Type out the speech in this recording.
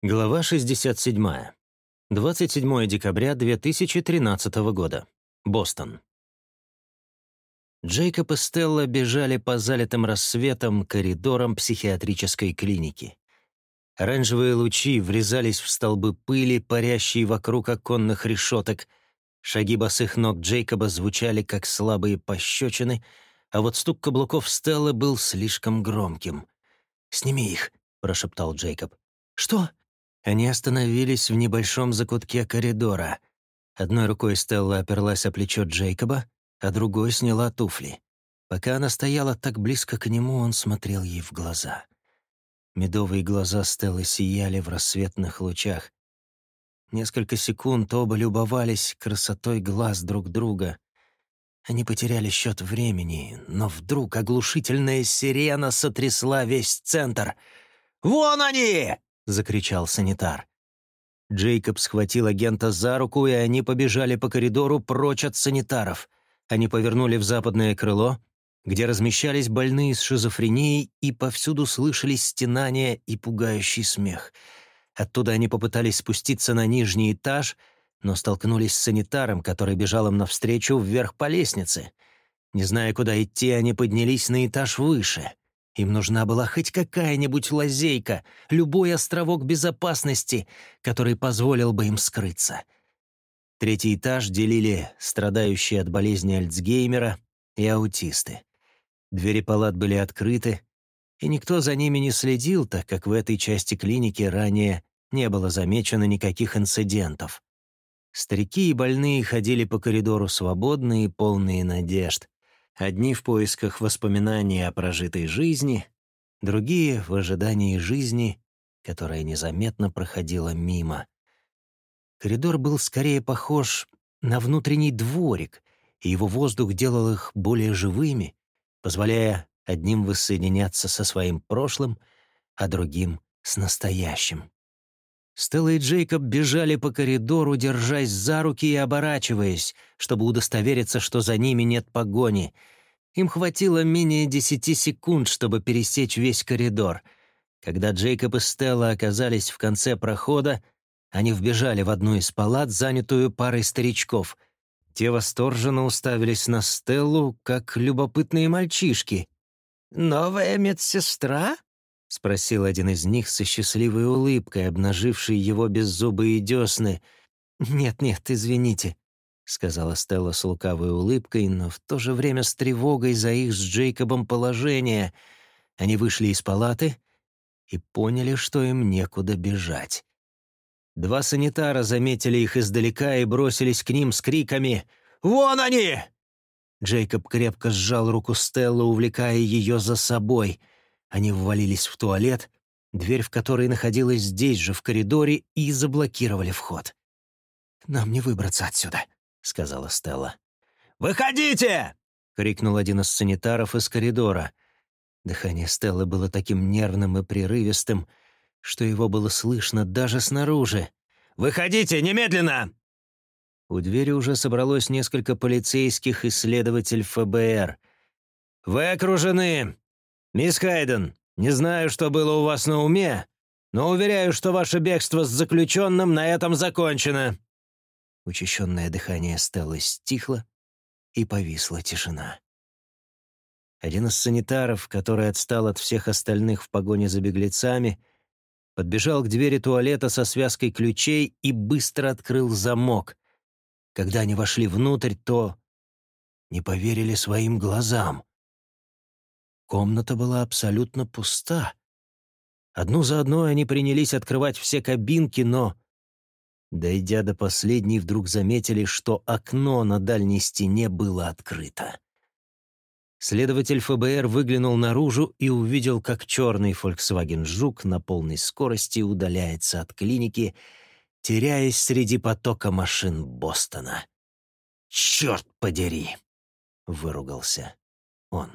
Глава 67. 27 декабря 2013 года. Бостон. Джейкоб и Стелла бежали по залитым рассветом коридорам психиатрической клиники. Оранжевые лучи врезались в столбы пыли, парящие вокруг оконных решеток. Шаги босых ног Джейкоба звучали, как слабые пощечины, а вот стук каблуков Стеллы был слишком громким. «Сними их», — прошептал Джейкоб. «Что?» Они остановились в небольшом закутке коридора. Одной рукой Стелла оперлась о плечо Джейкоба, а другой сняла туфли. Пока она стояла так близко к нему, он смотрел ей в глаза. Медовые глаза Стеллы сияли в рассветных лучах. Несколько секунд оба любовались красотой глаз друг друга. Они потеряли счет времени, но вдруг оглушительная сирена сотрясла весь центр. «Вон они!» Закричал санитар. Джейкоб схватил агента за руку, и они побежали по коридору прочь от санитаров. Они повернули в западное крыло, где размещались больные с шизофренией, и повсюду слышались стенания и пугающий смех. Оттуда они попытались спуститься на нижний этаж, но столкнулись с санитаром, который бежал им навстречу вверх по лестнице. Не зная, куда идти, они поднялись на этаж выше — им нужна была хоть какая-нибудь лазейка, любой островок безопасности, который позволил бы им скрыться. Третий этаж делили страдающие от болезни Альцгеймера и аутисты. Двери палат были открыты, и никто за ними не следил, так как в этой части клиники ранее не было замечено никаких инцидентов. Старики и больные ходили по коридору свободные и полные надежд. Одни в поисках воспоминаний о прожитой жизни, другие в ожидании жизни, которая незаметно проходила мимо. Коридор был скорее похож на внутренний дворик, и его воздух делал их более живыми, позволяя одним воссоединяться со своим прошлым, а другим — с настоящим. Стелла и Джейкоб бежали по коридору, держась за руки и оборачиваясь, чтобы удостовериться, что за ними нет погони. Им хватило менее десяти секунд, чтобы пересечь весь коридор. Когда Джейкоб и Стелла оказались в конце прохода, они вбежали в одну из палат, занятую парой старичков. Те восторженно уставились на Стеллу, как любопытные мальчишки. «Новая медсестра?» — спросил один из них со счастливой улыбкой, обнаживший его беззубые десны. «Нет-нет, извините», — сказала Стелла с лукавой улыбкой, но в то же время с тревогой за их с Джейкобом положение. Они вышли из палаты и поняли, что им некуда бежать. Два санитара заметили их издалека и бросились к ним с криками «Вон они!». Джейкоб крепко сжал руку Стеллы, увлекая ее за собой — они ввалились в туалет, дверь в которой находилась здесь же, в коридоре, и заблокировали вход. «Нам не выбраться отсюда», — сказала Стелла. «Выходите!» — крикнул один из санитаров из коридора. Дыхание Стеллы было таким нервным и прерывистым, что его было слышно даже снаружи. «Выходите, немедленно!» У двери уже собралось несколько полицейских и следователь ФБР. «Вы окружены! «Мисс Хайден, не знаю, что было у вас на уме, но уверяю, что ваше бегство с заключенным на этом закончено». Учащенное дыхание Стеллы стихло, и повисла тишина. Один из санитаров, который отстал от всех остальных в погоне за беглецами, подбежал к двери туалета со связкой ключей и быстро открыл замок. Когда они вошли внутрь, то не поверили своим глазам. Комната была абсолютно пуста. Одну за одной они принялись открывать все кабинки, но, дойдя до последней, вдруг заметили, что окно на дальней стене было открыто. Следователь ФБР выглянул наружу и увидел, как черный Volkswagen Жук на полной скорости удаляется от клиники, теряясь среди потока машин Бостона. «Черт подери!» — выругался он.